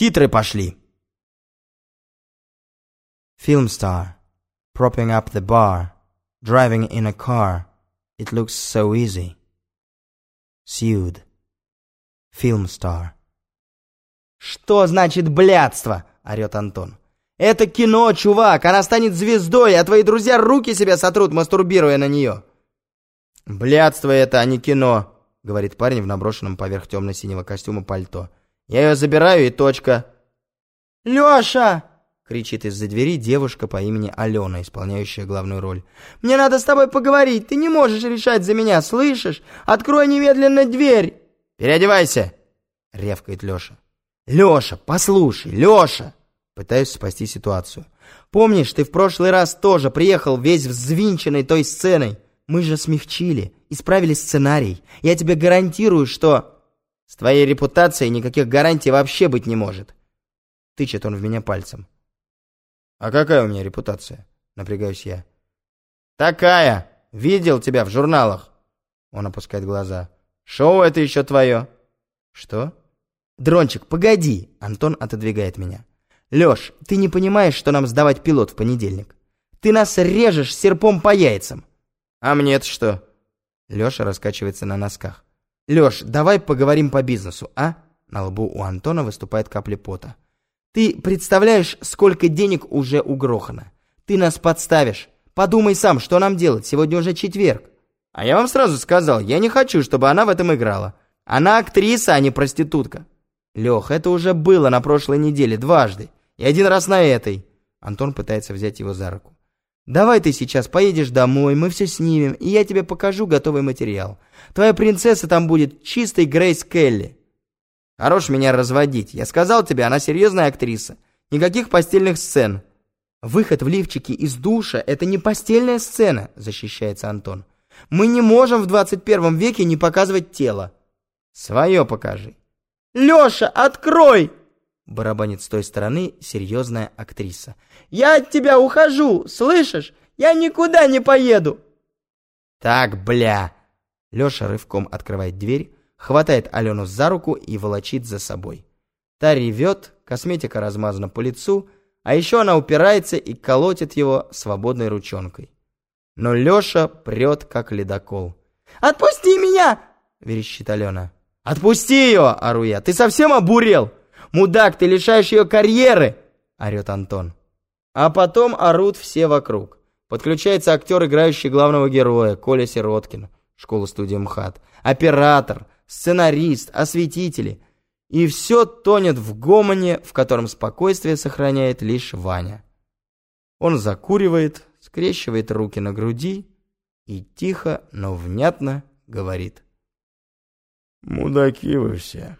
Титры пошли. Film star, propping up the bar, driving in a car. It looks so easy. Sued. Film star. «Что значит блядство?» — орет Антон. «Это кино, чувак! Она станет звездой, а твои друзья руки себе сотрут, мастурбируя на нее!» «Блядство это, а не кино!» — говорит парень в наброшенном поверх темно-синего костюма пальто. «Я ее забираю и точка!» «Леша!» — кричит из-за двери девушка по имени Алена, исполняющая главную роль. «Мне надо с тобой поговорить, ты не можешь решать за меня, слышишь? Открой немедленно дверь!» «Переодевайся!» — рявкает Леша. «Леша, послушай, Леша!» Пытаюсь спасти ситуацию. «Помнишь, ты в прошлый раз тоже приехал весь взвинченный той сценой? Мы же смягчили, исправили сценарий. Я тебе гарантирую, что...» «С твоей репутацией никаких гарантий вообще быть не может!» Тычет он в меня пальцем. «А какая у меня репутация?» Напрягаюсь я. «Такая! Видел тебя в журналах!» Он опускает глаза. «Шоу это еще твое!» «Что?» «Дрончик, погоди!» Антон отодвигает меня. «Леш, ты не понимаешь, что нам сдавать пилот в понедельник? Ты нас режешь серпом по яйцам!» «А мне-то что?» Леша раскачивается на носках. «Леш, давай поговорим по бизнесу, а?» На лбу у Антона выступает капля пота. «Ты представляешь, сколько денег уже угрохано? Ты нас подставишь. Подумай сам, что нам делать, сегодня уже четверг». «А я вам сразу сказал, я не хочу, чтобы она в этом играла. Она актриса, а не проститутка». Лех, это уже было на прошлой неделе дважды. И один раз на этой. Антон пытается взять его за руку. Давай ты сейчас поедешь домой, мы все снимем, и я тебе покажу готовый материал. Твоя принцесса там будет чистой Грейс Келли. Хорош меня разводить. Я сказал тебе, она серьезная актриса. Никаких постельных сцен. Выход в лифчике из душа – это не постельная сцена, защищается Антон. Мы не можем в 21 веке не показывать тело. Свое покажи. «Леша, открой!» Барабанит с той стороны серьезная актриса. «Я от тебя ухожу, слышишь? Я никуда не поеду!» «Так, бля!» Леша рывком открывает дверь, хватает Алену за руку и волочит за собой. Та ревет, косметика размазана по лицу, а еще она упирается и колотит его свободной ручонкой. Но Леша прет, как ледокол. «Отпусти меня!» — верещит Алена. «Отпусти ее!» – ору я. «Ты совсем обурел? Мудак, ты лишаешь ее карьеры!» – орет Антон. А потом орут все вокруг. Подключается актер, играющий главного героя, Коля Сироткин, школа-студия МХАТ, оператор, сценарист, осветители. И все тонет в гомоне, в котором спокойствие сохраняет лишь Ваня. Он закуривает, скрещивает руки на груди и тихо, но внятно говорит – Мудаки вы все.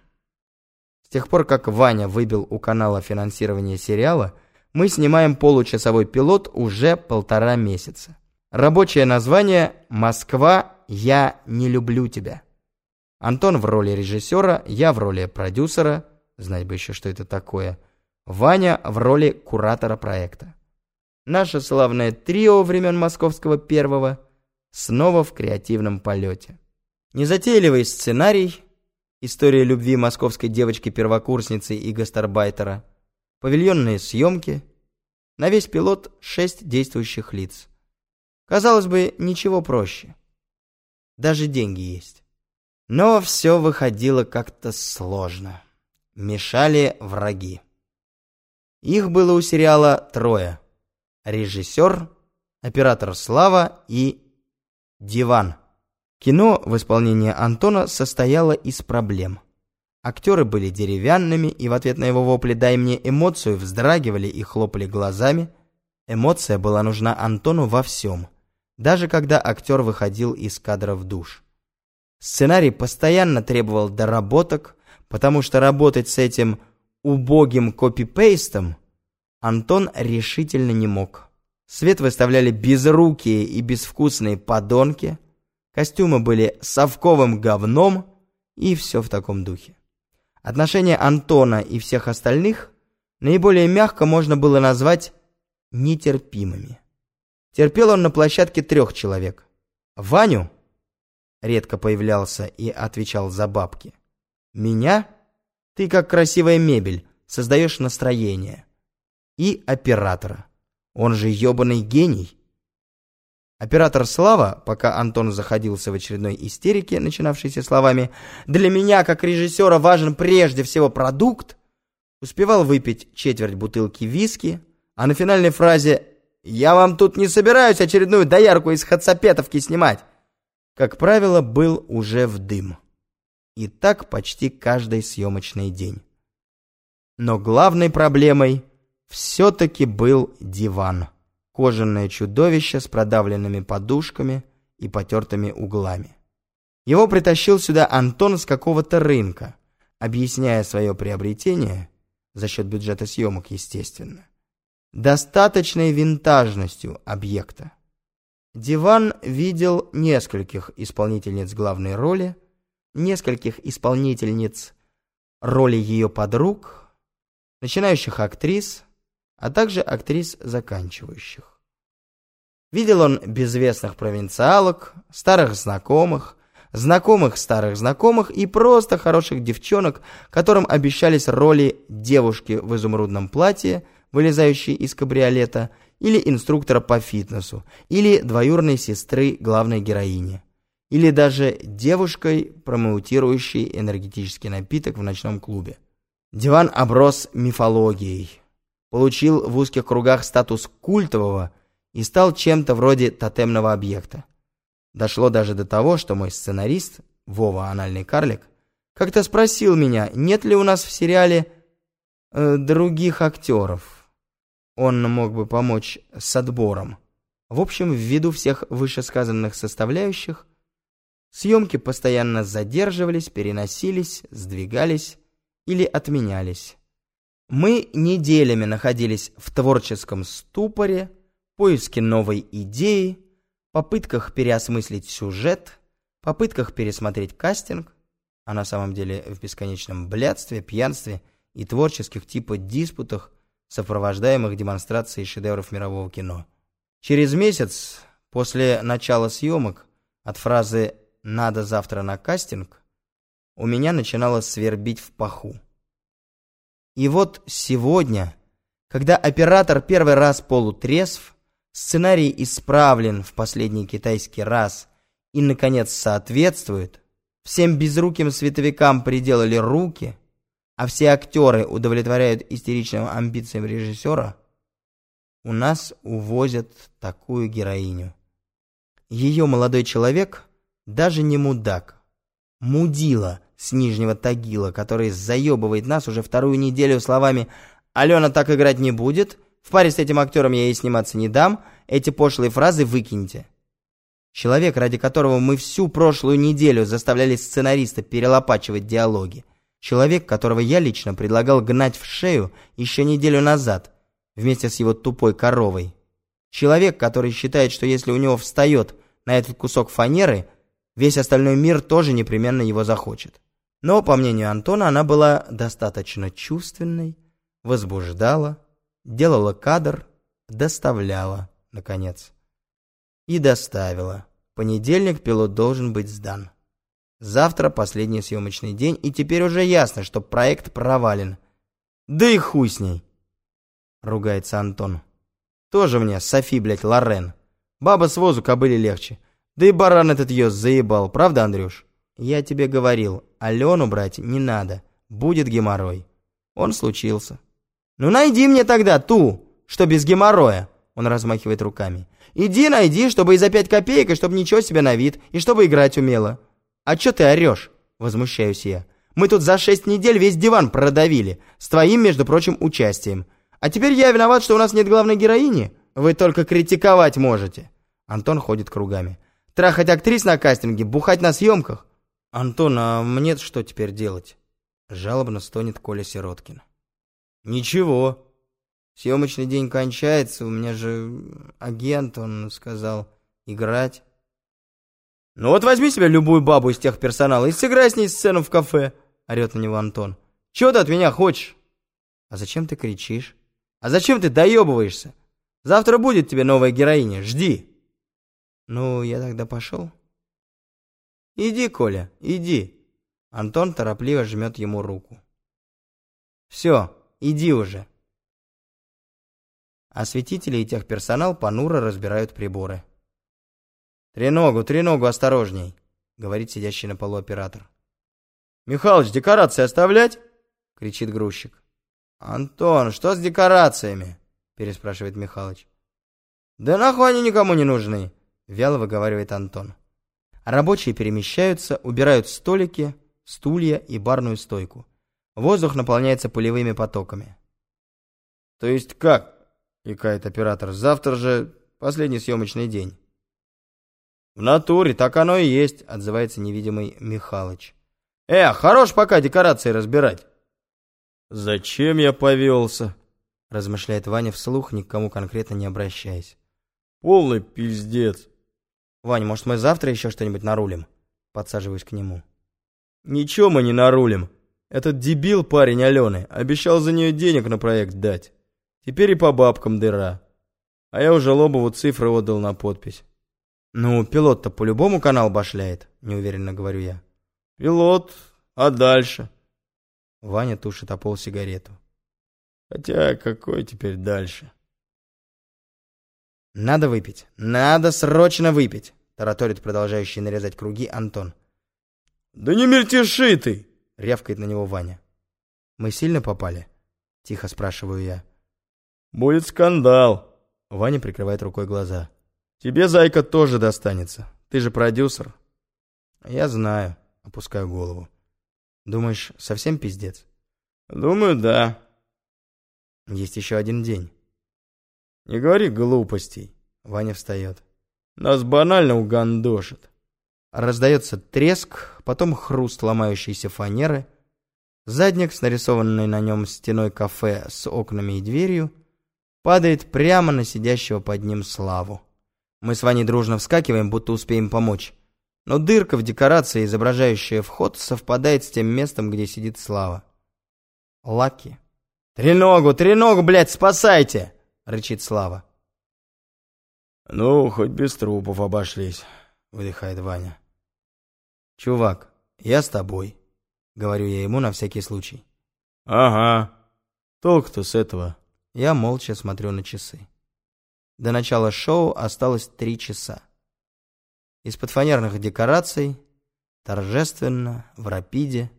С тех пор, как Ваня выбил у канала финансирование сериала, мы снимаем получасовой пилот уже полтора месяца. Рабочее название «Москва, я не люблю тебя». Антон в роли режиссера, я в роли продюсера, знать бы еще, что это такое, Ваня в роли куратора проекта. Наше славное трио времен московского первого снова в креативном полете. Незатейливый сценарий, история любви московской девочки-первокурсницы и гастарбайтера, павильонные съемки, на весь пилот шесть действующих лиц. Казалось бы, ничего проще. Даже деньги есть. Но все выходило как-то сложно. Мешали враги. Их было у сериала трое. Режиссер, оператор Слава и Диван. Кино в исполнении Антона состояло из проблем. Актеры были деревянными, и в ответ на его вопли «дай мне эмоцию» вздрагивали и хлопали глазами. Эмоция была нужна Антону во всем, даже когда актер выходил из кадра в душ. Сценарий постоянно требовал доработок, потому что работать с этим убогим копипейстом Антон решительно не мог. Свет выставляли безрукие и безвкусные подонки – Костюмы были совковым говном и все в таком духе. Отношения Антона и всех остальных наиболее мягко можно было назвать нетерпимыми. Терпел он на площадке трех человек. Ваню редко появлялся и отвечал за бабки. Меня? Ты как красивая мебель, создаешь настроение. И оператора. Он же ебаный гений. Оператор Слава, пока Антон заходился в очередной истерике, начинавшейся словами «Для меня, как режиссера, важен прежде всего продукт», успевал выпить четверть бутылки виски, а на финальной фразе «Я вам тут не собираюсь очередную доярку из Хацапетовки снимать», как правило, был уже в дым. И так почти каждый съемочный день. Но главной проблемой все-таки был диван кожаное чудовище с продавленными подушками и потертыми углами. Его притащил сюда Антон с какого-то рынка, объясняя свое приобретение, за счет бюджета съемок, естественно, достаточной винтажностью объекта. Диван видел нескольких исполнительниц главной роли, нескольких исполнительниц роли ее подруг, начинающих актрис, а также актрис заканчивающих. Видел он безвестных провинциалок, старых знакомых, знакомых старых знакомых и просто хороших девчонок, которым обещались роли девушки в изумрудном платье, вылезающей из кабриолета, или инструктора по фитнесу, или двоюрной сестры главной героини, или даже девушкой, промоутирующей энергетический напиток в ночном клубе. Диван оброс мифологией, получил в узких кругах статус культового и стал чем-то вроде тотемного объекта. Дошло даже до того, что мой сценарист, Вова Анальный Карлик, как-то спросил меня, нет ли у нас в сериале э, других актеров. Он мог бы помочь с отбором. В общем, ввиду всех вышесказанных составляющих, съемки постоянно задерживались, переносились, сдвигались или отменялись. Мы неделями находились в творческом ступоре, поиске новой идеи, попытках переосмыслить сюжет, попытках пересмотреть кастинг, а на самом деле в бесконечном блядстве, пьянстве и творческих типа диспутах, сопровождаемых демонстрацией шедевров мирового кино. Через месяц после начала съемок от фразы «надо завтра на кастинг» у меня начинало свербить в паху. И вот сегодня, когда оператор первый раз полутрезв, Сценарий исправлен в последний китайский раз и, наконец, соответствует. Всем безруким световикам приделали руки, а все актеры удовлетворяют истеричным амбициям режиссера. У нас увозят такую героиню. Ее молодой человек даже не мудак. Мудила с Нижнего Тагила, который заебывает нас уже вторую неделю словами «Алена так играть не будет», в паре с этим актером я ей сниматься не дам, эти пошлые фразы выкиньте. Человек, ради которого мы всю прошлую неделю заставляли сценариста перелопачивать диалоги. Человек, которого я лично предлагал гнать в шею еще неделю назад, вместе с его тупой коровой. Человек, который считает, что если у него встает на этот кусок фанеры, весь остальной мир тоже непременно его захочет. Но, по мнению Антона, она была достаточно чувственной, возбуждала, делала кадр, доставляла, наконец. И доставила. Понедельник пилот должен быть сдан. Завтра последний съемочный день, и теперь уже ясно, что проект провален. Да и хуй с ней, ругается Антон. Тоже мне, Софи, блядь, Лорен. Баба с возу кобыли легче. Да и баран этот ее заебал, правда, Андрюш? Я тебе говорил, Алену брать не надо, будет геморрой. Он случился. «Ну найди мне тогда ту, что без геморроя!» Он размахивает руками. «Иди найди, чтобы и за пять копеек, и чтобы ничего себе на вид, и чтобы играть умела». «А чё ты орёшь?» Возмущаюсь я. «Мы тут за шесть недель весь диван продавили, с твоим, между прочим, участием. А теперь я виноват, что у нас нет главной героини? Вы только критиковать можете». Антон ходит кругами. «Трахать актрис на кастинге, бухать на съемках». «Антон, а мне что теперь делать?» Жалобно стонет Коля Сироткин. «Ничего. Съемочный день кончается, у меня же агент, он сказал, играть». «Ну вот возьми себе любую бабу из тех персонала и сыграй с ней сцену в кафе», — орет на него Антон. «Чего ты от меня хочешь?» «А зачем ты кричишь?» «А зачем ты доебываешься? Завтра будет тебе новая героиня, жди!» «Ну, я тогда пошел?» «Иди, Коля, иди!» Антон торопливо жмет ему руку. «Все, иди уже. Осветители и техперсонал понуро разбирают приборы. «Треногу, треногу, осторожней!» — говорит сидящий на полу оператор. «Михалыч, декорации оставлять?» — кричит грузчик. «Антон, что с декорациями?» — переспрашивает Михалыч. «Да нахуй они никому не нужны!» — вяло выговаривает Антон. Рабочие перемещаются, убирают столики, стулья и барную стойку. Воздух наполняется пылевыми потоками. «То есть как?» — икает оператор. «Завтра же последний съемочный день». «В натуре, так оно и есть», — отзывается невидимый Михалыч. «Э, хорош пока декорации разбирать». «Зачем я повелся?» — размышляет Ваня вслух, ни к кому конкретно не обращаясь. «Полный пиздец». «Вань, может, мы завтра еще что-нибудь нарулим?» Подсаживаюсь к нему. «Ничего мы не нарулим. Этот дебил, парень Алены, обещал за нее денег на проект дать. Теперь и по бабкам дыра. А я уже Лобову цифры отдал на подпись». «Ну, пилот-то по-любому канал башляет», — неуверенно говорю я. «Пилот, а дальше?» Ваня тушит о пол сигарету. «Хотя какой теперь дальше?» «Надо выпить. Надо срочно выпить!» Тараторит продолжающий нарезать круги Антон. «Да не мельтеши ты!» Рявкает на него Ваня. «Мы сильно попали?» Тихо спрашиваю я. «Будет скандал!» Ваня прикрывает рукой глаза. «Тебе, зайка, тоже достанется. Ты же продюсер». «Я знаю», — опускаю голову. «Думаешь, совсем пиздец?» «Думаю, да». «Есть еще один день». «Не говори глупостей». Ваня встает. «Нас банально угандошит». Раздается треск, потом хруст ломающейся фанеры. Задник с нарисованной на нем стеной кафе с окнами и дверью падает прямо на сидящего под ним Славу. Мы с Ваней дружно вскакиваем, будто успеем помочь. Но дырка в декорации, изображающая вход, совпадает с тем местом, где сидит Слава. Лаки. «Треногу, треногу, блядь, спасайте!» — рычит Слава. «Ну, хоть без трупов обошлись», — выдыхает Ваня. «Чувак, я с тобой», — говорю я ему на всякий случай. «Ага. Толк-то с этого». Я молча смотрю на часы. До начала шоу осталось три часа. Из-под фанерных декораций торжественно в рапиде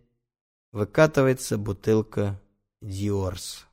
выкатывается бутылка Диорс.